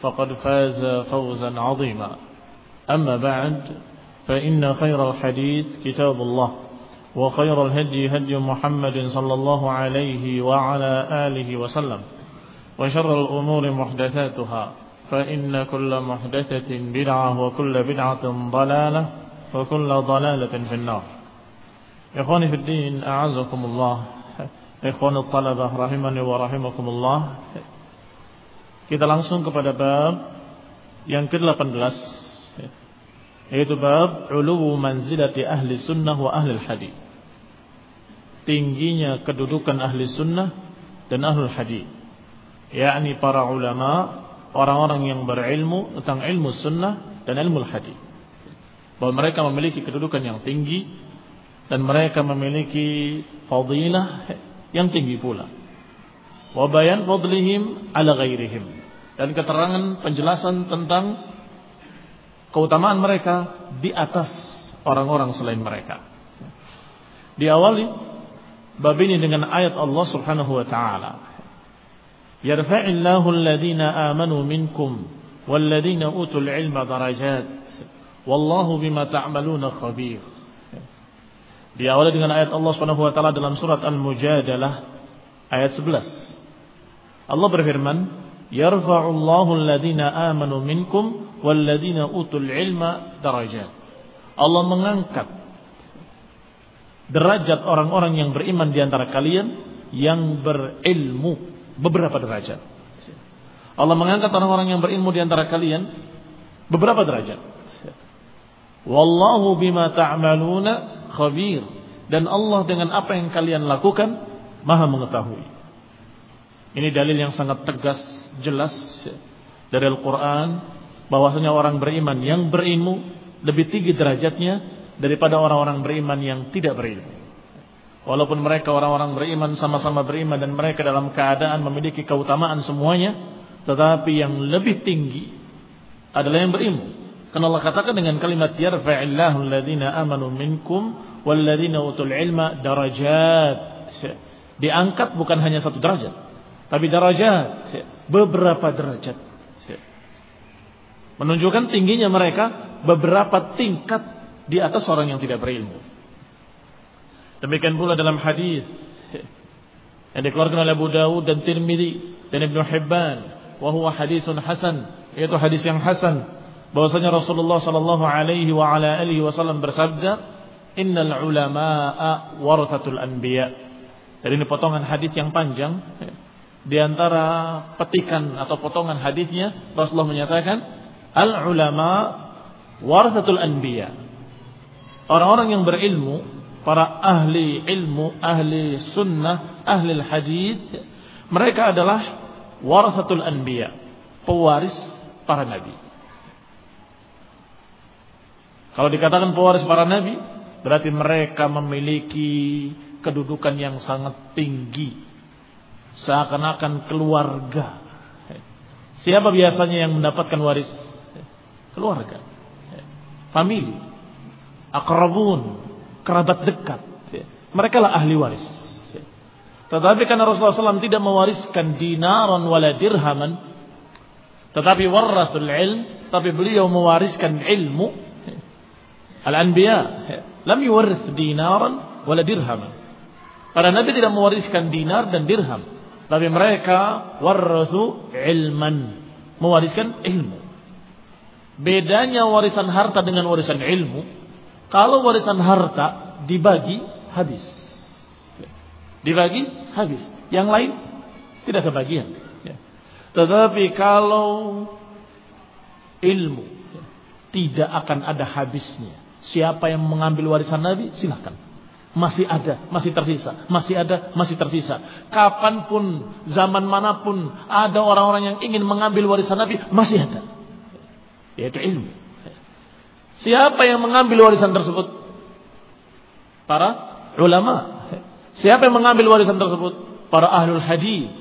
فقد فاز فوزا عظيما. أما بعد فإن خير الحديث كتاب الله وخير الهدي هدي محمد صلى الله عليه وعلى آله وسلم وشر الأمور محدثاتها فإن كل محدثة بدعة وكل بدعة ضلالة وكل ضلالة في النار. إخواني في الدين أعزكم الله إخوان الطلبة رحمني ورحمكم الله. Kita langsung kepada bab yang ke-18 yaitu bab uluwu manzilati ahli sunnah wa ahli hadis. Tingginya kedudukan ahli sunnah dan ahli hadis. yakni para ulama, orang-orang yang berilmu tentang ilmu sunnah dan ilmu hadis. Bahwa mereka memiliki kedudukan yang tinggi dan mereka memiliki fadilah yang tinggi pula. Wa bayan fadlihim ala ghairihim dan keterangan penjelasan tentang keutamaan mereka di atas orang-orang selain mereka. Diawali bab ini dengan ayat Allah Subhanahu wa taala. Yarfa'illahu alladhina amanu minkum walladhina utul ilma darajat. Wallahu bima ta'maluna khabir. Diawali dengan ayat Allah Subhanahu wa taala dalam surat Al-Mujadalah ayat 11. Allah berfirman, yarfa'ullahu alladhina amanu minkum walladhina utul ilma darajat. Allah mengangkat derajat orang-orang yang beriman di antara kalian yang berilmu beberapa derajat. Allah mengangkat orang-orang yang berilmu di antara kalian beberapa derajat. Wallahu bima ta'maluna khabir dan Allah dengan apa yang kalian lakukan maha mengetahui. Ini dalil yang sangat tegas jelas dari Al-Quran bahwasanya orang beriman yang berilmu lebih tinggi derajatnya daripada orang-orang beriman yang tidak berilmu. Walaupun mereka orang-orang beriman sama-sama beriman dan mereka dalam keadaan memiliki keutamaan semuanya, tetapi yang lebih tinggi adalah yang berilmu. Karena Allah katakan dengan kalimat yarfa'illahu alladhina amanu minkum walladhina utul ilma darajat. Diangkat bukan hanya satu derajat, tapi derajat beberapa derajat. Menunjukkan tingginya mereka beberapa tingkat di atas orang yang tidak berilmu. Demikian pula dalam hadis yang dikeluarkan oleh Abu Dawud dan Tirmidzi dan Ibnu Hibban, wa huwa hadisun hasan, yaitu hadis yang hasan bahwasanya Rasulullah sallallahu alaihi wa ala alihi wasallam bersabda, "Innal ulama'a warathatul anbiya." Jadi ini potongan hadis yang panjang di antara petikan atau potongan hadisnya Rasulullah menyatakan al ulama warathatul anbiya. Orang-orang yang berilmu, para ahli ilmu, ahli sunnah, ahli hadis, mereka adalah warathatul anbiya, pewaris para nabi. Kalau dikatakan pewaris para nabi, berarti mereka memiliki kedudukan yang sangat tinggi seakan-akan keluarga. Siapa biasanya yang mendapatkan waris? Keluarga. Famili. akrabun, kerabat dekat. Mereka lah ahli waris. Tetapi karena Rasulullah SAW tidak mewariskan dinaran wala dirhaman, tetapi warathul ilm, tapi beliau mewariskan ilmu. Al-anbiya lam yuwarith dinaran wala dirhaman. Para nabi tidak mewariskan dinar dan dirham, tapi mereka warathu ilman, mewariskan ilmu. Bedanya warisan harta dengan warisan ilmu, kalau warisan harta dibagi habis. Dibagi habis. Yang lain tidak kebagian. Ya. Tetapi kalau ilmu tidak akan ada habisnya. Siapa yang mengambil warisan Nabi silahkan. Masih ada, masih tersisa, masih ada, masih tersisa. Kapan pun, zaman mana pun ada orang-orang yang ingin mengambil warisan Nabi, masih ada yaitu ilmu. Siapa yang mengambil warisan tersebut? Para ulama. Siapa yang mengambil warisan tersebut? Para ahlul hadis,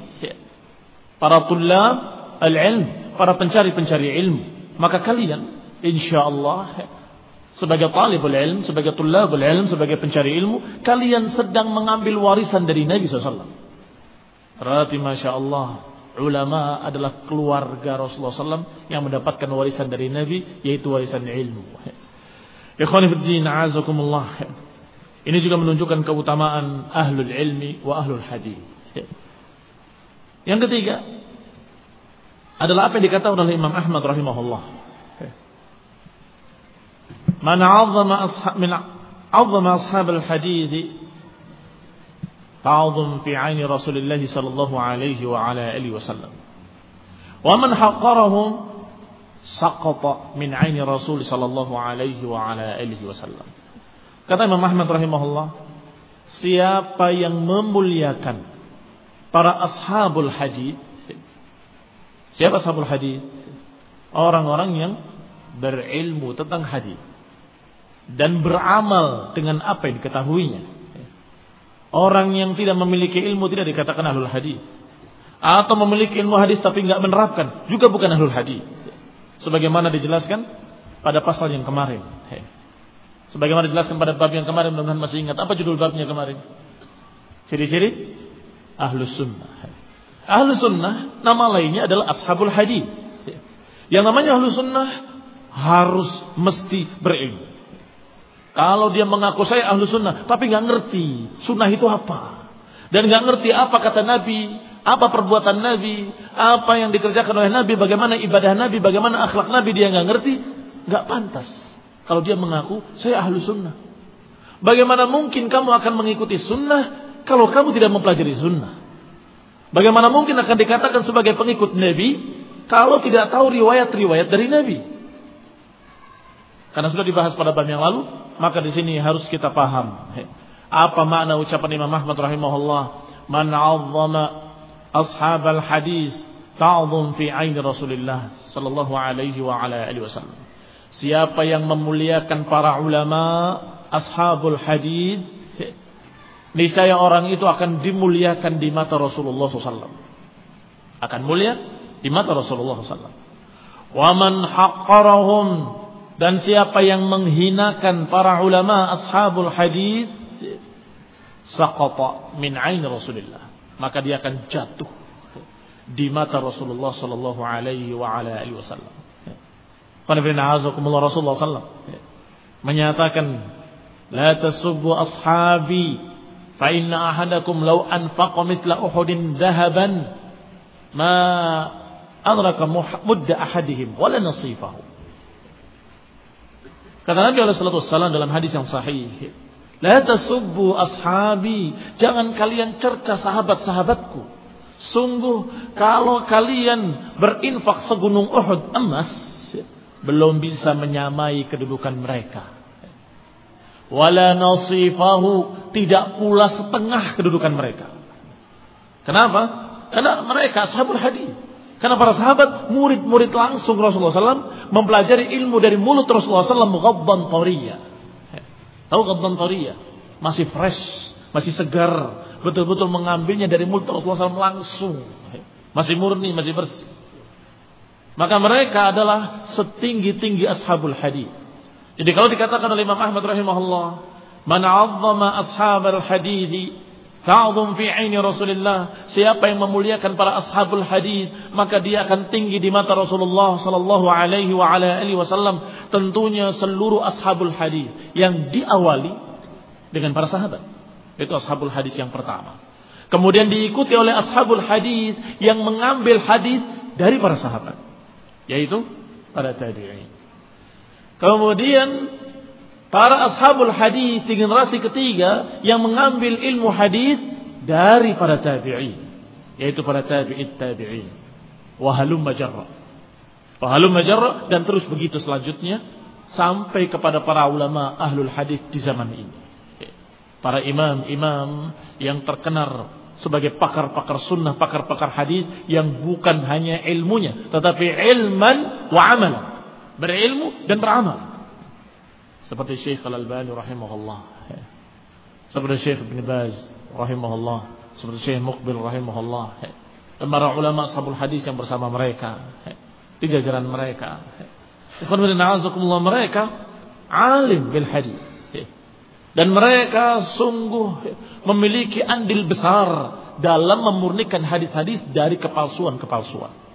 para tulab al-ilm, para pencari-pencari ilmu. Maka kalian insyaallah sebagai talibul ilm, sebagai tulabul ilm, sebagai pencari ilmu, kalian sedang mengambil warisan dari Nabi SAW. Berarti Masya Allah ulama adalah keluarga Rasulullah SAW yang mendapatkan warisan dari Nabi yaitu warisan ilmu. azakumullah. Ini juga menunjukkan keutamaan ahlul ilmi wa ahlul hadis. Yang ketiga adalah apa yang dikatakan oleh Imam Ahmad rahimahullah. Man 'azzama ashab min 'azzama ashab al-hadis تعظم في عين رسول الله صلى الله عليه وعلى آله وسلم ومن حقرهم سقط من عين رسول صلى الله عليه وعلى آله وسلم kata Imam Ahmad rahimahullah siapa yang memuliakan para ashabul hadis siapa ashabul hadis orang-orang yang berilmu tentang hadis dan beramal dengan apa yang diketahuinya Orang yang tidak memiliki ilmu tidak dikatakan ahlul hadis. Atau memiliki ilmu hadis tapi nggak menerapkan juga bukan ahlul hadis. Sebagaimana dijelaskan pada pasal yang kemarin. Sebagaimana dijelaskan pada bab yang kemarin mudah-mudahan masih ingat apa judul babnya kemarin? Ciri-ciri ahlus sunnah. Ahlus sunnah nama lainnya adalah ashabul hadis. Yang namanya ahlus sunnah harus mesti berilmu. Kalau dia mengaku saya ahlu sunnah, tapi nggak ngerti sunnah itu apa, dan nggak ngerti apa kata Nabi, apa perbuatan Nabi, apa yang dikerjakan oleh Nabi, bagaimana ibadah Nabi, bagaimana akhlak Nabi, dia nggak ngerti, nggak pantas. Kalau dia mengaku saya ahlu sunnah, bagaimana mungkin kamu akan mengikuti sunnah kalau kamu tidak mempelajari sunnah? Bagaimana mungkin akan dikatakan sebagai pengikut Nabi kalau tidak tahu riwayat-riwayat dari Nabi? Karena sudah dibahas pada bab yang lalu, maka di sini harus kita paham apa makna ucapan Imam Ahmad rahimahullah, "Man 'azzama ashabal hadis ta'zum fi 'aini Rasulillah sallallahu alaihi wa ala alihi wasallam." Siapa yang memuliakan para ulama ashabul hadis, niscaya orang itu akan dimuliakan di mata Rasulullah SAW. Akan mulia di mata Rasulullah SAW. Wa man haqqarahum dan siapa yang menghinakan para ulama ashabul hadis saqata min ain maka dia akan jatuh di mata Rasulullah sallallahu alaihi wa ala alihi wasallam. Rasulullah sallallahu menyatakan la tasubbu ashabi fa inna ahadakum law anfaqa mithla uhudin dhahaban ma adraka mudda ahadihim wala nasifahu Kata Nabi SAW dalam hadis yang sahih. La tasubbu ashabi. Jangan kalian cerca sahabat-sahabatku. Sungguh kalau kalian berinfak segunung Uhud emas. Belum bisa menyamai kedudukan mereka. Wala nasifahu. Tidak pula setengah kedudukan mereka. Kenapa? Karena mereka sahabat hadis. Karena para sahabat murid-murid langsung Rasulullah SAW mempelajari ilmu dari mulut Rasulullah SAW ghabban tariya. Tahu ghabban tariya? Masih fresh, masih segar, betul-betul mengambilnya dari mulut Rasulullah SAW langsung. Masih murni, masih bersih. Maka mereka adalah setinggi-tinggi ashabul hadis. Jadi kalau dikatakan oleh Imam Ahmad rahimahullah, "Man 'azzama ashabal hadithi ta'zum fi 'aini Rasulillah." Siapa yang memuliakan para ashabul hadis, maka dia akan tinggi di mata Rasulullah sallallahu alaihi wa ala alihi wasallam. Tentunya seluruh ashabul hadis yang diawali dengan para sahabat. Itu ashabul hadis yang pertama. Kemudian diikuti oleh ashabul hadis yang mengambil hadis dari para sahabat, yaitu para tabi'in. Kemudian para ashabul hadis di generasi ketiga yang mengambil ilmu hadis dari para tabi'in, yaitu para tabi'in tabi'in. Wahalum majarra. Wahalum majarra dan terus begitu selanjutnya sampai kepada para ulama ahlul hadis di zaman ini. Para imam-imam yang terkenal sebagai pakar-pakar sunnah, pakar-pakar hadis yang bukan hanya ilmunya, tetapi ilman wa berilmu dan beramal. Seperti Syekh Al-Albani rahimahullah. Seperti Syekh Ibn Baz rahimahullah. Seperti Syekh Muqbil rahimahullah. Dan para ulama sahabul hadis yang bersama mereka. Di jajaran mereka. Ikhwan mereka alim bil hadis. Dan mereka sungguh memiliki andil besar dalam memurnikan hadis-hadis dari kepalsuan-kepalsuan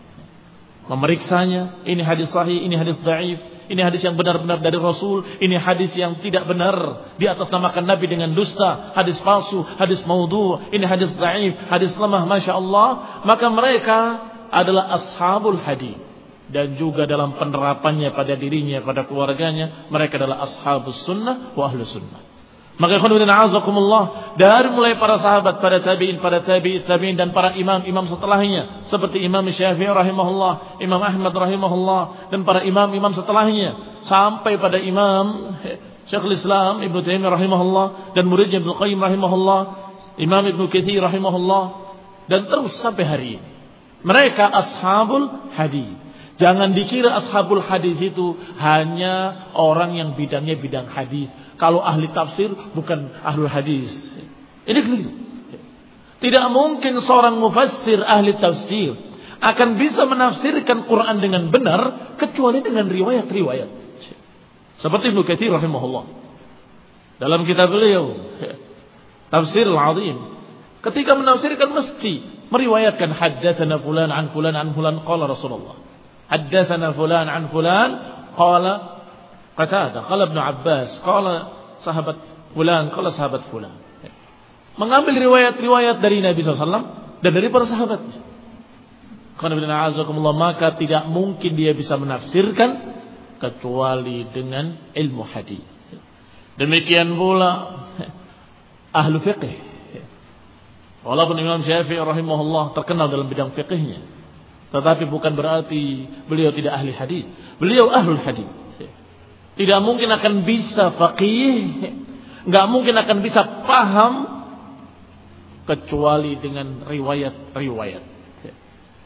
memeriksanya, ini hadis sahih, ini hadis dhaif, ini hadis yang benar-benar dari Rasul, ini hadis yang tidak benar. Di atas namakan Nabi dengan dusta, hadis palsu, hadis maudhu, ini hadis dhaif, hadis lemah, masya Allah, maka mereka adalah ashabul hadis dan juga dalam penerapannya pada dirinya, pada keluarganya, mereka adalah ashabus sunnah wa ahlus sunnah. Maka khonibin azakumullah dari mulai para sahabat, para tabi'in, para tabi'in, tabi'in dan para imam-imam setelahnya seperti Imam Syafi'i rahimahullah, Imam Ahmad rahimahullah dan para imam-imam setelahnya sampai pada Imam Syekhul Islam Ibnu Taimiyah rahimahullah dan muridnya Ibnu Qayyim rahimahullah, Imam Ibnu Katsir rahimahullah dan terus sampai hari ini. Mereka ashabul hadis. Jangan dikira ashabul hadis itu hanya orang yang bidangnya bidang hadis kalau ahli tafsir bukan ahlul hadis. Ini keliru. Tidak mungkin seorang mufassir ahli tafsir akan bisa menafsirkan Quran dengan benar kecuali dengan riwayat-riwayat. Seperti Ibnu Katsir rahimahullah. Dalam kitab beliau Tafsir Al-Azim ketika menafsirkan mesti meriwayatkan haddatsana fulan an fulan an fulan qala Rasulullah. Haddatsana fulan an fulan qala Qatada, qala Ibnu Abbas, qala sahabat fulan, qala sahabat fulan. Mengambil riwayat-riwayat dari Nabi SAW dan dari para sahabatnya. Maka tidak mungkin dia bisa menafsirkan kecuali dengan ilmu hadis. Demikian pula ahlu fiqh. Walaupun Imam Syafi'i rahimahullah terkenal dalam bidang fiqhnya. Tetapi bukan berarti beliau tidak ahli hadis. Beliau ahlul hadis. Tidak mungkin akan bisa faqih, nggak mungkin akan bisa paham kecuali dengan riwayat-riwayat.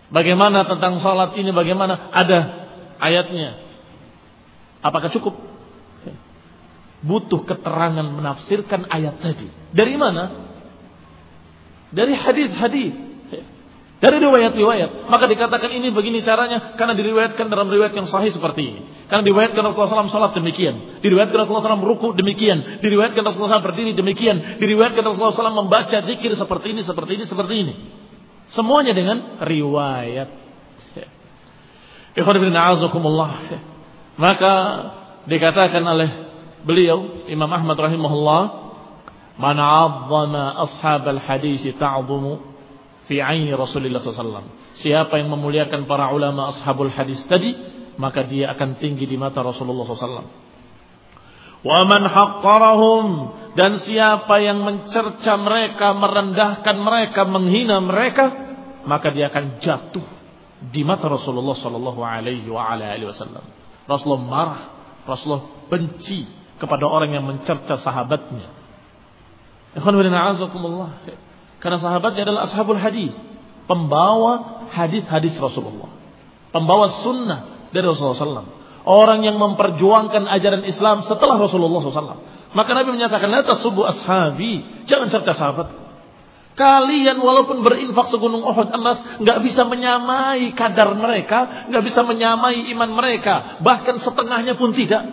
Bagaimana tentang salat ini? Bagaimana ada ayatnya? Apakah cukup? Butuh keterangan menafsirkan ayat tadi. Dari mana? Dari hadis-hadis. Dari riwayat-riwayat. Maka dikatakan ini begini caranya karena diriwayatkan dalam riwayat yang sahih seperti ini. Karena diriwayatkan Rasulullah SAW salat demikian. Diriwayatkan Rasulullah SAW ruku demikian. Diriwayatkan Rasulullah SAW berdiri demikian. Diriwayatkan Rasulullah SAW membaca zikir seperti ini, seperti ini, seperti ini. Semuanya dengan riwayat. Ikhwan bin Maka dikatakan oleh beliau Imam Ahmad rahimahullah, "Man 'azzama ashabal hadis ta'zumu fi aini Rasulullah SAW. Siapa yang memuliakan para ulama ashabul hadis tadi, maka dia akan tinggi di mata Rasulullah SAW. Wa man haqqarahum dan siapa yang mencerca mereka, merendahkan mereka, menghina mereka, maka dia akan jatuh di mata Rasulullah sallallahu alaihi wasallam. Rasulullah marah, Rasulullah benci kepada orang yang mencerca sahabatnya. Karena sahabatnya adalah ashabul hadis, pembawa hadis-hadis Rasulullah, pembawa sunnah dari Rasulullah SAW. Orang yang memperjuangkan ajaran Islam setelah Rasulullah SAW. Maka Nabi menyatakan, La tasubu ashabi. Jangan cerca sahabat. Kalian walaupun berinfak segunung Uhud emas, nggak bisa menyamai kadar mereka, nggak bisa menyamai iman mereka, bahkan setengahnya pun tidak.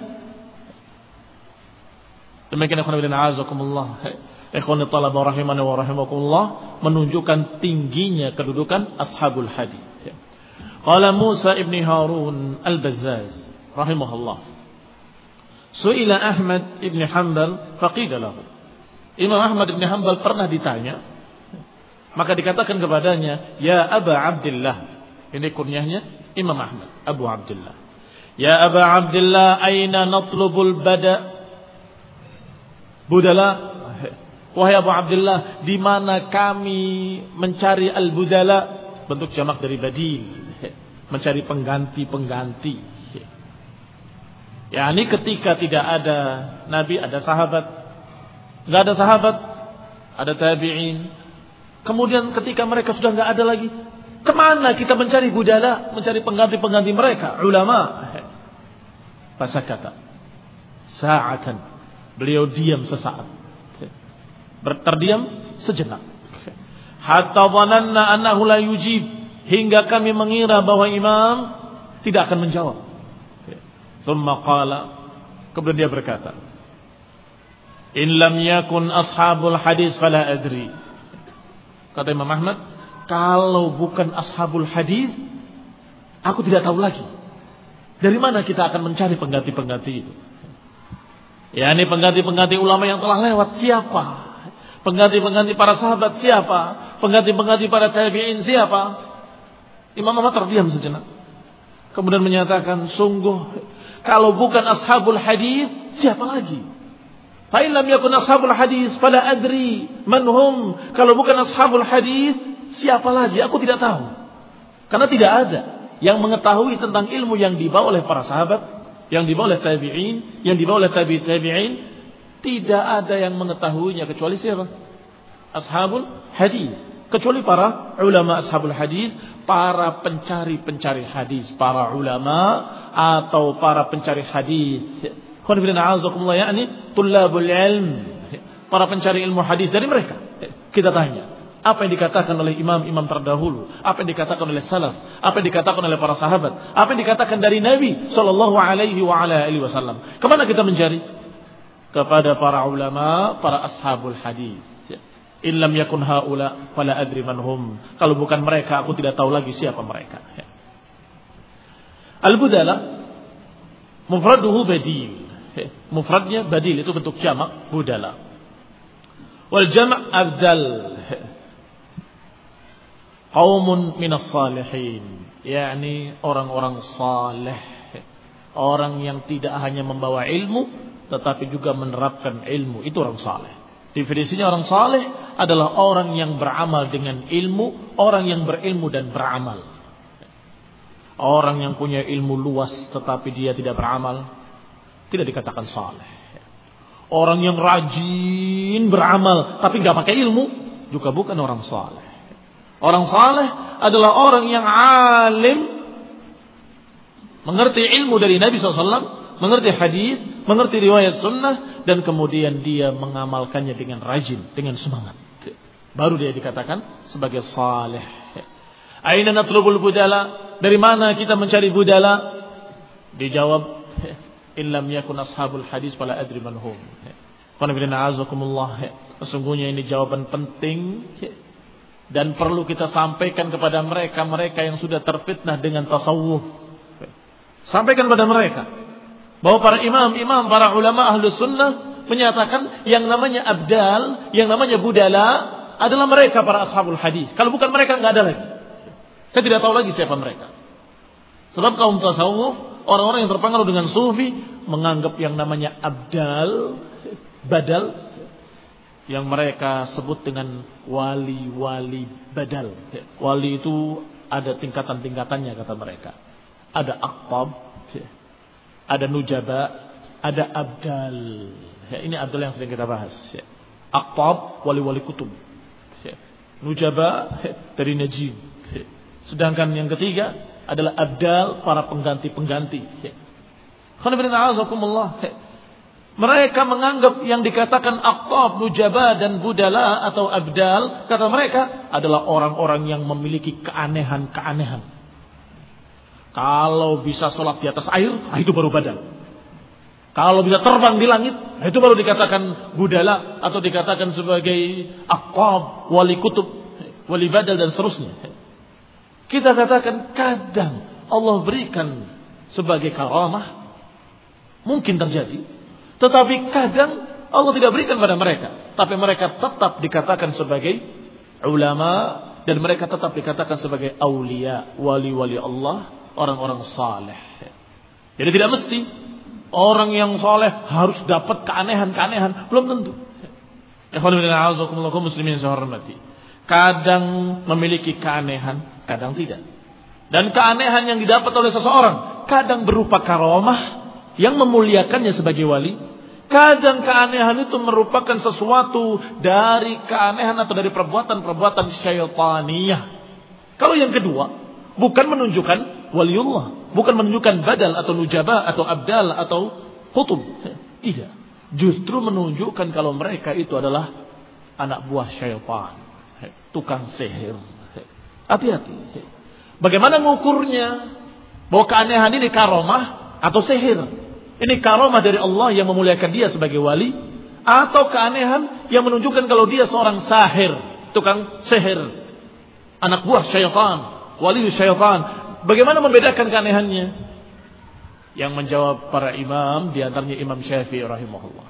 Demikian ikhwan bin azakumullah. Ikhwan talaba menunjukkan tingginya kedudukan ashabul hadis. Qala Musa ibn Harun al-Bazzaz rahimahullah. Su'ila Ahmad ibn Hanbal faqila lahu. Imam Ahmad ibn Hanbal pernah ditanya. Maka dikatakan kepadanya, Ya Aba Abdullah. Ini kunyahnya Imam Ahmad, Abu Abdullah. Ya Aba Abdullah, aina natlubul bada? Budala. Wahai Abu Abdullah, di mana kami mencari al-budala? Bentuk jamak dari badil. Mencari pengganti-pengganti. Ya, ini ketika tidak ada Nabi, ada sahabat. Nggak ada sahabat, ada tabi'in. Kemudian ketika mereka sudah nggak ada lagi, Ke mana kita mencari budala, mencari pengganti-pengganti mereka? Ulama. kata. Sa'atan. Beliau diam sesaat. Terdiam sejenak. Hatta dhananna annahu la yujib. Hingga kami mengira bahwa imam tidak akan menjawab. Thumma. Kemudian dia berkata. In lam yakun ashabul hadis fala adri. Kata Imam Ahmad, kalau bukan ashabul hadis, aku tidak tahu lagi. Dari mana kita akan mencari pengganti-pengganti itu? Ya ini pengganti-pengganti ulama yang telah lewat siapa? Pengganti-pengganti para sahabat siapa? Pengganti-pengganti para tabi'in siapa? Imam Ahmad terdiam sejenak. Kemudian menyatakan, sungguh kalau bukan ashabul hadis, siapa lagi? Fa'ilam yakun ashabul hadis, pada adri manhum. Kalau bukan ashabul hadis, Siapa lagi? Aku tidak tahu. Karena tidak ada yang mengetahui tentang ilmu yang dibawa oleh para sahabat, yang dibawa oleh tabi'in, yang dibawa oleh tabi tabi'in, tidak ada yang mengetahuinya kecuali siapa? Ashabul hadis. Kecuali para ulama ashabul hadis, para pencari-pencari hadis, para ulama atau para pencari hadis. yakni tullabul ilm. Para pencari ilmu hadis dari mereka. Kita tanya, apa yang dikatakan oleh imam-imam terdahulu, apa yang dikatakan oleh salaf, apa yang dikatakan oleh para sahabat, apa yang dikatakan dari Nabi Shallallahu Alaihi Wasallam. Ke mana kita mencari? Kepada para ulama, para ashabul hadis. Illam yakun haula fala adri manhum. Kalau bukan mereka, aku tidak tahu lagi siapa mereka. Al-budala mufraduhu badil. Mufradnya badil itu bentuk jamak budala. Wal jama' abdal Qaumun minas salihin. yakni orang-orang saleh. Orang yang tidak hanya membawa ilmu, tetapi juga menerapkan ilmu. Itu orang saleh. Definisinya orang saleh adalah orang yang beramal dengan ilmu, orang yang berilmu dan beramal. Orang yang punya ilmu luas tetapi dia tidak beramal, tidak dikatakan saleh. Orang yang rajin beramal tapi nggak pakai ilmu, juga bukan orang saleh. Orang saleh adalah orang yang alim, mengerti ilmu dari Nabi SAW, mengerti hadis, mengerti riwayat sunnah, dan kemudian dia mengamalkannya dengan rajin, dengan semangat. Baru dia dikatakan sebagai saleh. Aina natlubul budala? Dari mana kita mencari budala? Dijawab, illam yakun ashabul hadis fala adri manhum. Sesungguhnya ini jawaban penting dan perlu kita sampaikan kepada mereka-mereka yang sudah terfitnah dengan tasawuf. Sampaikan kepada mereka bahwa para imam-imam, para ulama ahlu sunnah menyatakan yang namanya abdal, yang namanya budala adalah mereka para ashabul hadis. Kalau bukan mereka nggak ada lagi. Saya tidak tahu lagi siapa mereka. Sebab kaum tasawuf, orang-orang yang terpengaruh dengan sufi menganggap yang namanya abdal, badal yang mereka sebut dengan wali-wali badal. Wali itu ada tingkatan-tingkatannya kata mereka. Ada aktab, ada nujaba, ada abdal. Ini abdal yang sering kita bahas. Aktab, wali-wali kutub. Nujaba dari najib. Sedangkan yang ketiga adalah abdal para pengganti-pengganti. Alhamdulillah. Mereka menganggap yang dikatakan aktab, nujaba dan budala atau abdal, kata mereka adalah orang-orang yang memiliki keanehan-keanehan. Kalau bisa sholat di atas air, ah, itu baru badan. Kalau bisa terbang di langit, itu baru dikatakan budala atau dikatakan sebagai akwab, wali kutub, wali badal dan seterusnya. Kita katakan kadang Allah berikan sebagai karamah mungkin terjadi, tetapi kadang Allah tidak berikan pada mereka, tapi mereka tetap dikatakan sebagai ulama dan mereka tetap dikatakan sebagai aulia, wali-wali Allah, orang-orang saleh. Jadi tidak mesti orang yang soleh harus dapat keanehan-keanehan. Belum tentu. muslimin hormati. Kadang memiliki keanehan, kadang tidak. Dan keanehan yang didapat oleh seseorang kadang berupa karomah yang memuliakannya sebagai wali. Kadang keanehan itu merupakan sesuatu dari keanehan atau dari perbuatan-perbuatan syaitaniyah. Kalau yang kedua, bukan menunjukkan waliullah, bukan menunjukkan badal atau nujabah atau abdal atau khutub. Tidak. Justru menunjukkan kalau mereka itu adalah anak buah syaitan, tukang sihir. Hati-hati. Bagaimana mengukurnya? Bahwa keanehan ini karomah atau sihir? Ini karomah dari Allah yang memuliakan dia sebagai wali atau keanehan yang menunjukkan kalau dia seorang sahir, tukang sihir, anak buah syaitan, wali syaitan. Bagaimana membedakan keanehannya? Yang menjawab para imam, di antaranya Imam Syafi'i rahimahullah.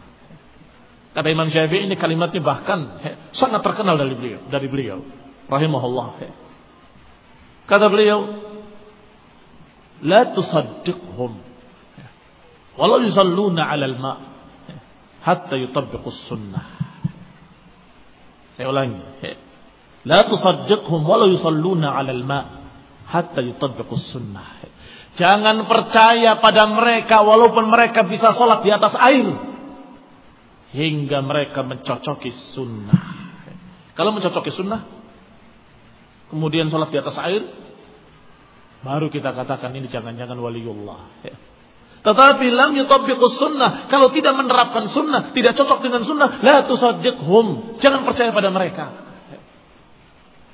Kata Imam Syafi'i ini kalimatnya bahkan sangat terkenal dari beliau, dari beliau rahimahullah. Kata beliau, "La tusaddiqhum walau yusalluna 'ala al-ma' hatta yutabbiqu sunnah." Saya ulangi. La tusaddiqhum walau yusalluna 'ala al-ma' hatta yutabbiqus sunnah. Jangan percaya pada mereka walaupun mereka bisa sholat di atas air. Hingga mereka mencocoki sunnah. Kalau mencocoki sunnah, kemudian sholat di atas air, baru kita katakan ini jangan-jangan waliullah. Tetapi lam yutabbiqus sunnah. Kalau tidak menerapkan sunnah, tidak cocok dengan sunnah, la tusaddiqhum. Jangan percaya pada mereka.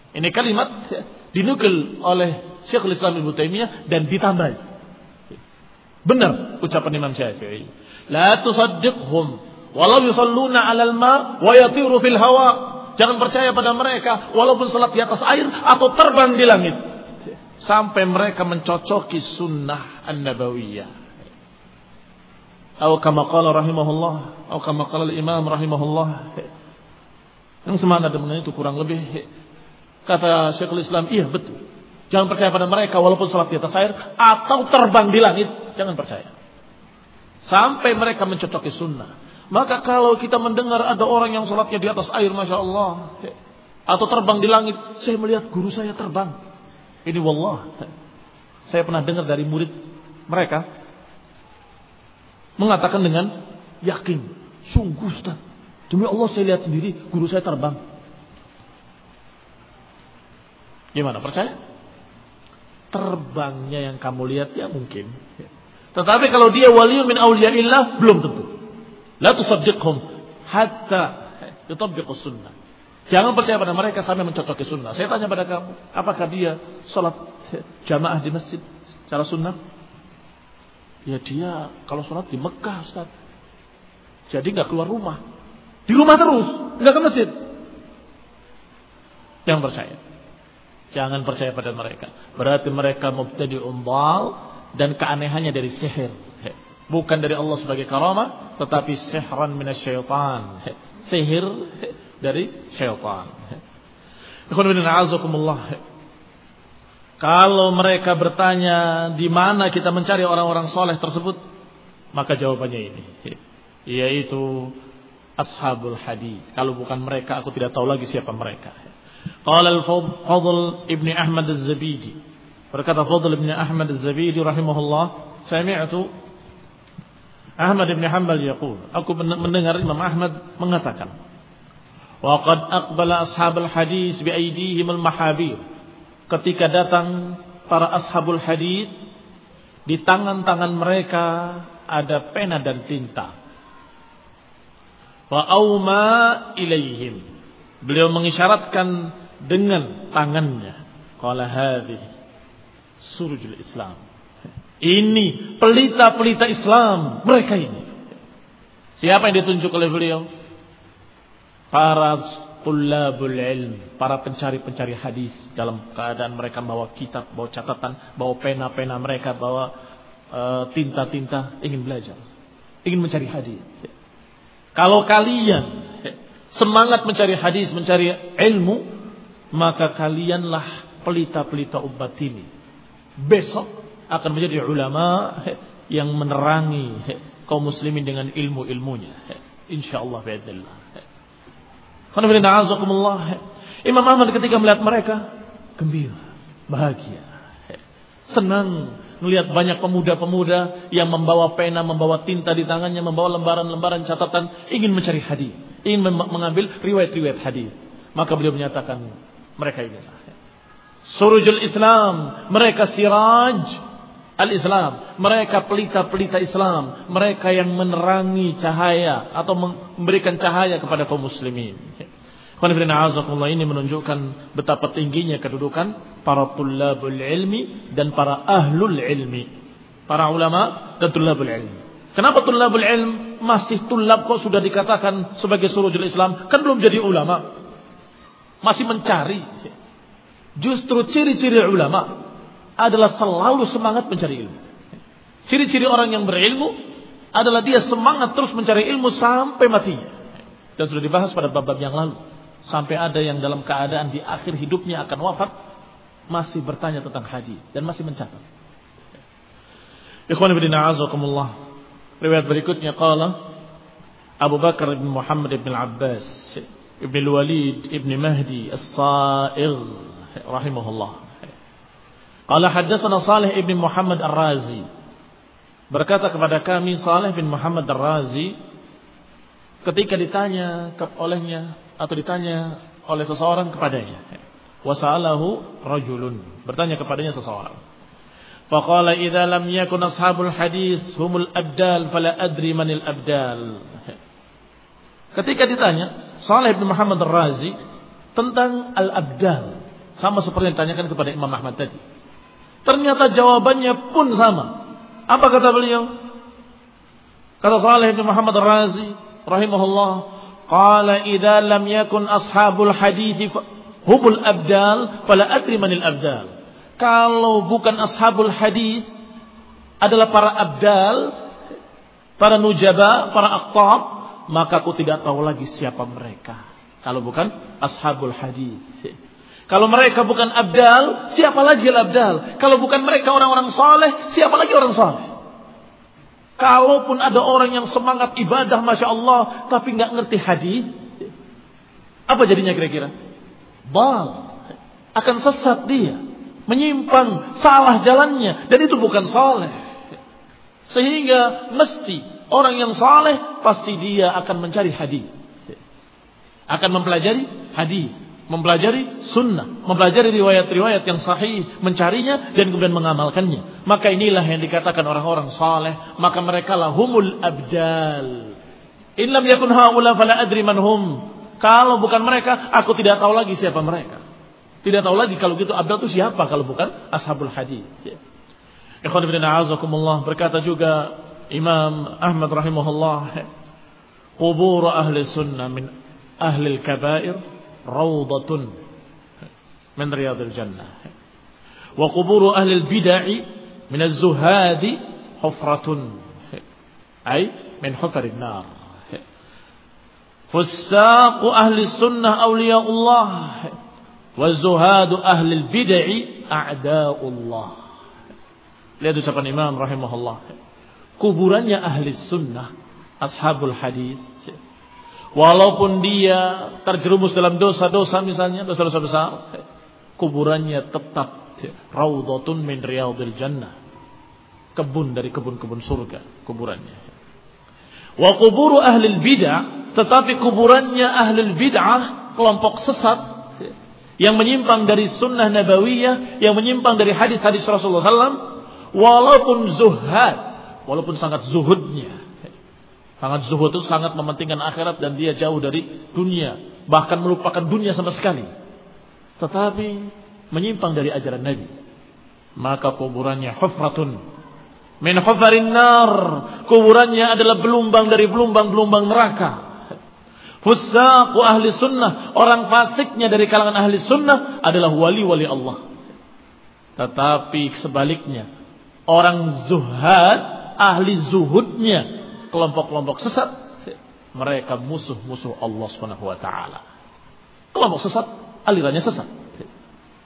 Ini kalimat dinukil oleh Syekhul Islam Ibnu Taimiyah dan ditambah. Benar ucapan Imam Syafi'i. La tusaddiqhum walau yusalluna 'alal ma wa yatiru fil hawa. Jangan percaya pada mereka walaupun salat di atas air atau terbang di langit. Sampai mereka mencocoki sunnah an-nabawiyah. Atau kama qala rahimahullah, atau kama qala al-imam rahimahullah. Yang semangat dengan itu kurang lebih Kata Syekhul Islam, iya betul. Jangan percaya pada mereka walaupun salat di atas air atau terbang di langit. Jangan percaya. Sampai mereka mencocoki sunnah. Maka kalau kita mendengar ada orang yang salatnya di atas air, Masya Allah. Atau terbang di langit. Saya melihat guru saya terbang. Ini wallah. Saya pernah dengar dari murid mereka. Mengatakan dengan yakin. Sungguh Ustaz. Demi Allah saya lihat sendiri guru saya terbang. Gimana percaya? Terbangnya yang kamu lihat ya mungkin. Tetapi kalau dia wali min awliyaillah belum tentu. La tusaddiqhum hatta yutabbiqus sunnah. Jangan percaya pada mereka sampai mencocoki sunnah. Saya tanya pada kamu, apakah dia sholat jamaah di masjid secara sunnah? Ya dia kalau sholat di Mekah Ustaz. Jadi nggak keluar rumah. Di rumah terus, nggak ke masjid. Jangan percaya. Jangan percaya pada mereka. Berarti mereka mubtadi umbal dan keanehannya dari sihir. Bukan dari Allah sebagai karamah, tetapi sihran minasyaitan. Sihir dari syaitan. Kalau mereka bertanya di mana kita mencari orang-orang soleh tersebut, maka jawabannya ini, yaitu ashabul hadis. Kalau bukan mereka, aku tidak tahu lagi siapa mereka. Qala al-Fadl Ibn Ahmad al-Zabidi. Berkata Fadl Ibn Ahmad al-Zabidi rahimahullah, sami'tu Ahmad Ibn Hanbal yaqul, aku mendengar Imam Ahmad mengatakan, "Wa qad aqbala ashabul hadis bi aydihim al-mahabir." Ketika datang para ashabul hadis, di tangan-tangan mereka ada pena dan tinta wa auma ilaihim. Beliau mengisyaratkan dengan tangannya. Qala hadhihi surujul Islam. Ini pelita-pelita Islam mereka ini. Siapa yang ditunjuk oleh beliau? Para tullabul ilm, para pencari-pencari hadis dalam keadaan mereka bawa kitab, bawa catatan, bawa pena-pena mereka, bawa eh, tinta-tinta, uh, ingin belajar, ingin mencari hadis. Kalau kalian semangat mencari hadis, mencari ilmu, maka kalianlah pelita-pelita umat ini. Besok akan menjadi ulama yang menerangi kaum muslimin dengan ilmu-ilmunya. Insyaallah biidznillah. Imam Ahmad ketika melihat mereka gembira, bahagia, senang melihat banyak pemuda-pemuda yang membawa pena, membawa tinta di tangannya, membawa lembaran-lembaran catatan, ingin mencari hadis, ingin mengambil riwayat-riwayat hadis. Maka beliau menyatakan mereka inilah surujul Islam, mereka siraj al-Islam. Mereka pelita-pelita Islam. Mereka yang menerangi cahaya atau memberikan cahaya kepada kaum muslimin. ini menunjukkan betapa tingginya kedudukan para tullabul ilmi dan para ahlul ilmi. Para ulama dan tullabul ilmi. Kenapa tullabul ilm masih tullab kok sudah dikatakan sebagai surujul Islam? Kan belum jadi ulama. Masih mencari. Justru ciri-ciri ulama adalah selalu semangat mencari ilmu. Ciri-ciri orang yang berilmu adalah dia semangat terus mencari ilmu sampai matinya. Dan sudah dibahas pada bab-bab yang lalu. Sampai ada yang dalam keadaan di akhir hidupnya akan wafat. Masih bertanya tentang hadis dan masih mencatat. Ikhwan ibn a'azakumullah. Riwayat berikutnya qala Abu Bakar bin Muhammad bin Abbas ibn Walid ibn Mahdi as-Sa'ir rahimahullah. Qala haddatsana Salih ibn Muhammad Ar-Razi. Berkata kepada kami Salih bin Muhammad Ar-Razi ketika ditanya olehnya atau ditanya oleh seseorang kepadanya. Wasalahu rajulun. Bertanya kepadanya seseorang. Faqala idza lam yakun ashabul hadis humul abdal fala adri manil abdal. Ketika ditanya Salih bin Muhammad Ar-Razi tentang al-abdal sama seperti yang ditanyakan kepada Imam Ahmad tadi. Ternyata jawabannya pun sama. Apa kata beliau? Kata Saleh bin Muhammad Razi rahimahullah, qala idza lam yakun ashabul hadits hubul abdal fala adri manil abdal. Kalau bukan ashabul hadis adalah para abdal, para nujaba, para aqtab, maka aku tidak tahu lagi siapa mereka. Kalau bukan ashabul hadis. Kalau mereka bukan abdal, siapa lagi abdal? Kalau bukan mereka orang-orang saleh, siapa lagi orang saleh? Kalaupun ada orang yang semangat ibadah, masya Allah, tapi nggak ngerti hadis, apa jadinya kira-kira? Bal, akan sesat dia, menyimpang, salah jalannya, dan itu bukan saleh. Sehingga mesti orang yang saleh pasti dia akan mencari hadis, akan mempelajari hadis mempelajari sunnah, mempelajari riwayat-riwayat yang sahih, mencarinya dan kemudian mengamalkannya. Maka inilah yang dikatakan orang-orang saleh, maka mereka lah humul abdal. In lam yakun haula fala adri man hum. Kalau bukan mereka, aku tidak tahu lagi siapa mereka. Tidak tahu lagi kalau gitu abdal itu siapa kalau bukan ashabul hadis. Ikhwan a'azakumullah berkata juga إمام أحمد رحمه الله قبور أهل السنة من أهل الكبائر روضة من رياض الجنة وقبور أهل البدع من الزهاد حفرة أي من حفر النار فساق أهل السنة أولياء الله والزهاد أهل البدع أعداء الله lihat ucapan Imam rahimahullah. Kuburannya ahli sunnah, ashabul hadis, Walaupun dia terjerumus dalam dosa-dosa misalnya, dosa-dosa besar, kuburannya tetap raudhatun min riyadil jannah. Kebun dari kebun-kebun surga kuburannya. Wa kuburu ahli bid'ah, tetapi kuburannya ahli bid'ah, kelompok sesat yang menyimpang dari sunnah nabawiyah, yang menyimpang dari hadis-hadis Rasulullah SAW, walaupun zuhad, walaupun sangat zuhudnya, Sangat zuhud itu sangat mementingkan akhirat dan dia jauh dari dunia. Bahkan melupakan dunia sama sekali. Tetapi menyimpang dari ajaran Nabi. Maka kuburannya hufratun Min hufarin nar. Kuburannya adalah belumbang dari belumbang-belumbang neraka. Fusaqu ahli sunnah. Orang fasiknya dari kalangan ahli sunnah adalah wali-wali Allah. Tetapi sebaliknya. Orang zuhad, ahli zuhudnya. Kelompok-kelompok sesat. Mereka musuh-musuh Allah subhanahu wa ta'ala. Kelompok sesat, alirannya sesat.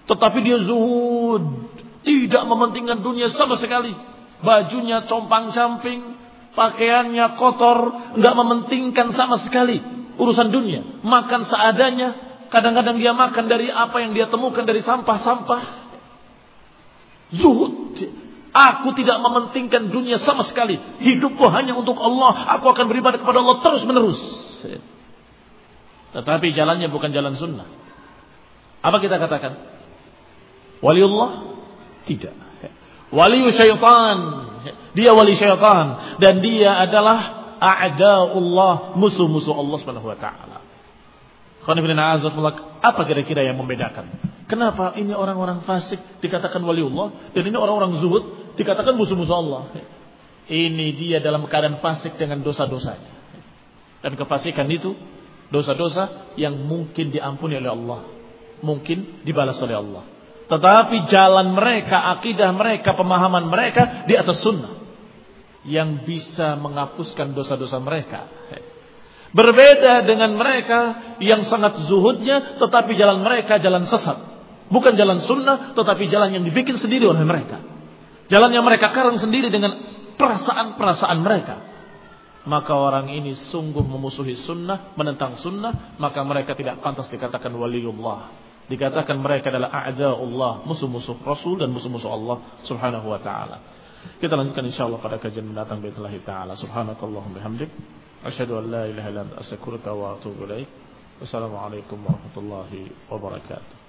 Tetapi dia zuhud. Tidak mementingkan dunia sama sekali bajunya compang-camping, pakaiannya kotor, nggak mementingkan sama sekali urusan dunia. Makan seadanya, kadang-kadang dia makan dari apa yang dia temukan dari sampah-sampah. Zuhud. Aku tidak mementingkan dunia sama sekali. Hidupku hanya untuk Allah. Aku akan beribadah kepada Allah terus menerus. Tetapi jalannya bukan jalan sunnah. Apa kita katakan? Waliullah? Tidak. Wali syaitan. Dia wali syaitan. Dan dia adalah a'da'ullah. Musuh-musuh Allah ta'ala. Apa kira-kira yang membedakan? Kenapa ini orang-orang fasik dikatakan waliullah dan ini orang-orang zuhud dikatakan musuh-musuh Allah? Ini dia dalam keadaan fasik dengan dosa-dosanya. Dan kefasikan itu dosa-dosa yang mungkin diampuni oleh Allah, mungkin dibalas oleh Allah. Tetapi jalan mereka, akidah mereka, pemahaman mereka di atas sunnah. Yang bisa menghapuskan dosa-dosa mereka. Berbeda dengan mereka yang sangat zuhudnya, tetapi jalan mereka jalan sesat. Bukan jalan sunnah, tetapi jalan yang dibikin sendiri oleh mereka jalan yang mereka karang sendiri dengan perasaan-perasaan mereka. Maka orang ini sungguh memusuhi sunnah, menentang sunnah, maka mereka tidak pantas dikatakan waliullah. Dikatakan mereka adalah a'da'ullah, musuh-musuh Rasul dan musuh-musuh Allah subhanahu wa ta'ala. Kita lanjutkan insyaAllah pada kajian mendatang Baitullah ta'ala. Subhanakallahum bihamdik. Asyadu an la ilaha ilan asakurka wa atubu ilaih. Wassalamualaikum warahmatullahi wabarakatuh.